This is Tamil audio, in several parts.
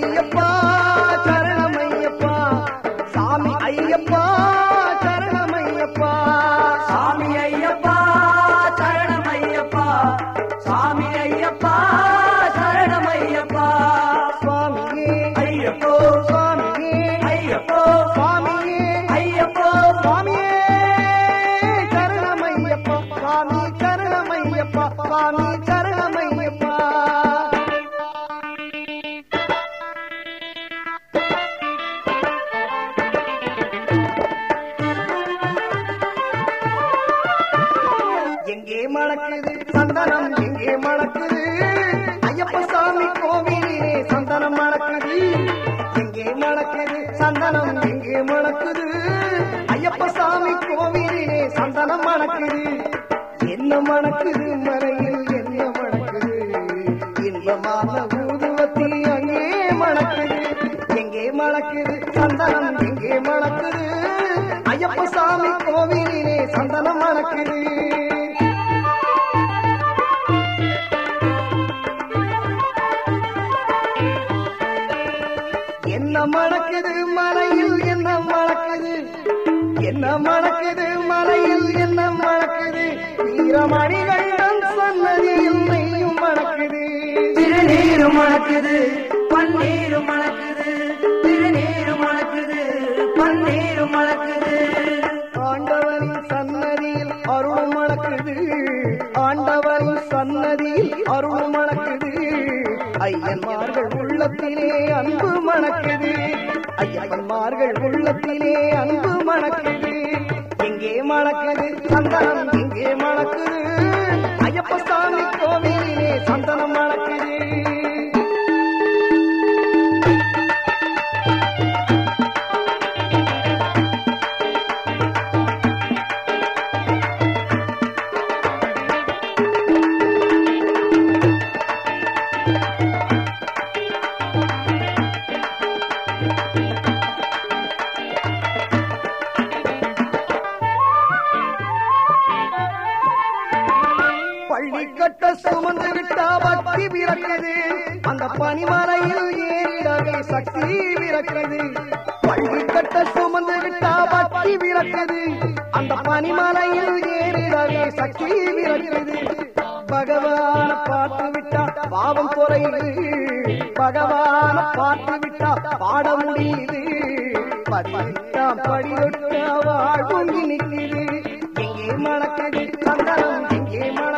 ஐயப்பா. எங்கே மணக்குது? சந்தனம் எங்கே மணக்குது? ஐயப்ப சாமி கோவிலே சந்தனம் மணக்குது. எங்கே மணக்குது? சந்தனம் எங்கே மணக்குது? ஐயப்ப சாமி கோவிலே சந்தனம் மணக்குது. என்ன மணக்குது? மறையில் என்ன மணக்குது? இன்பமான ஊதுவத்தில் அங்கே மணக்குது. எங்கே மணக்குது? சந்தனம் எங்கே மணக்குது? ஐயப்ப சாமி கோவிலே சந்தனம் மணக்குது. மணக்குது மலையில் என்ன மணக்குது? என்ன மணக்குது மலையில் என்ன மணக்குது? வீரமணிகண்டன் சன்னதியில் நெய்யும் மணக்குது. திருநீரு மணக்குது பன்னீரு மணக்குது. திருநீரு மணக்குது பன்னீரு மணக்குது. ஆண்டவரின் சன்னதியில் அருள் மணக்குது. ஆண்டவரின் சன்னதியில் அருள் ஐயன்மார்கள் உள்ளத்திலே அன்பு மணக்குது. ஐயன்மார்கள் உள்ளத்திலே அன்பு மணக்குது. எங்கே மணக்குது சந்தனம்? எங்கே மணக்குது? ஐயப்ப சாமி கோவிலிலே சந்தனம் பிறக்கிறது அந்த பனிமலையில் ஏறிடவே சக்தி பிறக்கிறது பள்ளி கட்ட சுமந்து விட்டா பக்தி பிறக்கிறது அந்த பனிமலையில் ஏறிடவே சக்தி பிறக்கிறது பகவான பார்த்து விட்டா பாவம் குறையுது. பகவான பார்த்து விட்டா பாட முடியுது. பதினெட்டாம் படி தொட்ட வாழ்வும் நிற்குது எங்கே மணக்குது சந்தனம் எங்கே மணக்குது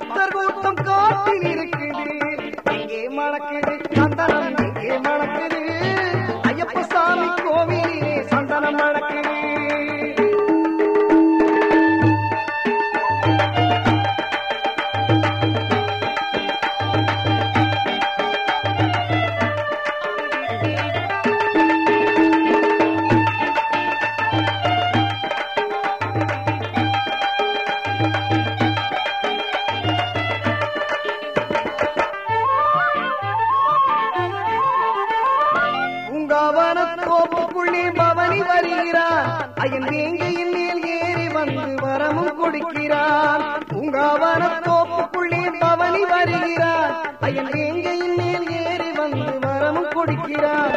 பக்தர் கூட்டம் காட்டில் இருக்குது எங்கே மணக்குது சந்தனம் எங்கே மணக்குது. ஐயப்ப சாமி கோவிலே சந்தனம் மணக்கு அயன் வேங்கையின் மேல் ஏறி வந்து வரமும் கொடுக்கிறான் பூங்காவன தோப்புக்குள்ளே பவனி வருகிறான் அயன் வேங்கையின் மேல் ஏறி வந்து வரமும் கொடுக்கிறான்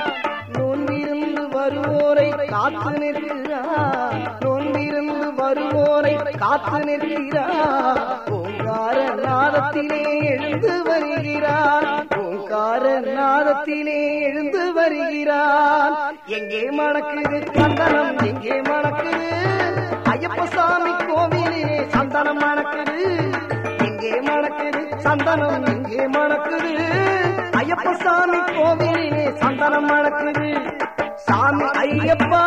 நோன்பிருந்து வருவோரை காத்து நிற்கிறான் நோன்பிருந்து வருவோரை காத்து நிற்கிறான் பூங்கார நாதத்திலே எழுந்து வருகிறான் பூங்கார நாதத்திலே எழுந்து வருகிறான் எங்கே மணக்குது சந்தனம்? எங்கே மணக்குது? ஐயப்ப சாமி கோவிலே சந்தனம் மணக்குது. எங்கே மணக்குது சந்தனம்? எங்கே மணக்குது? ஐயப்ப சாமி கோவிலே சந்தனம் மணக்குது. சாமி ஐயப்பா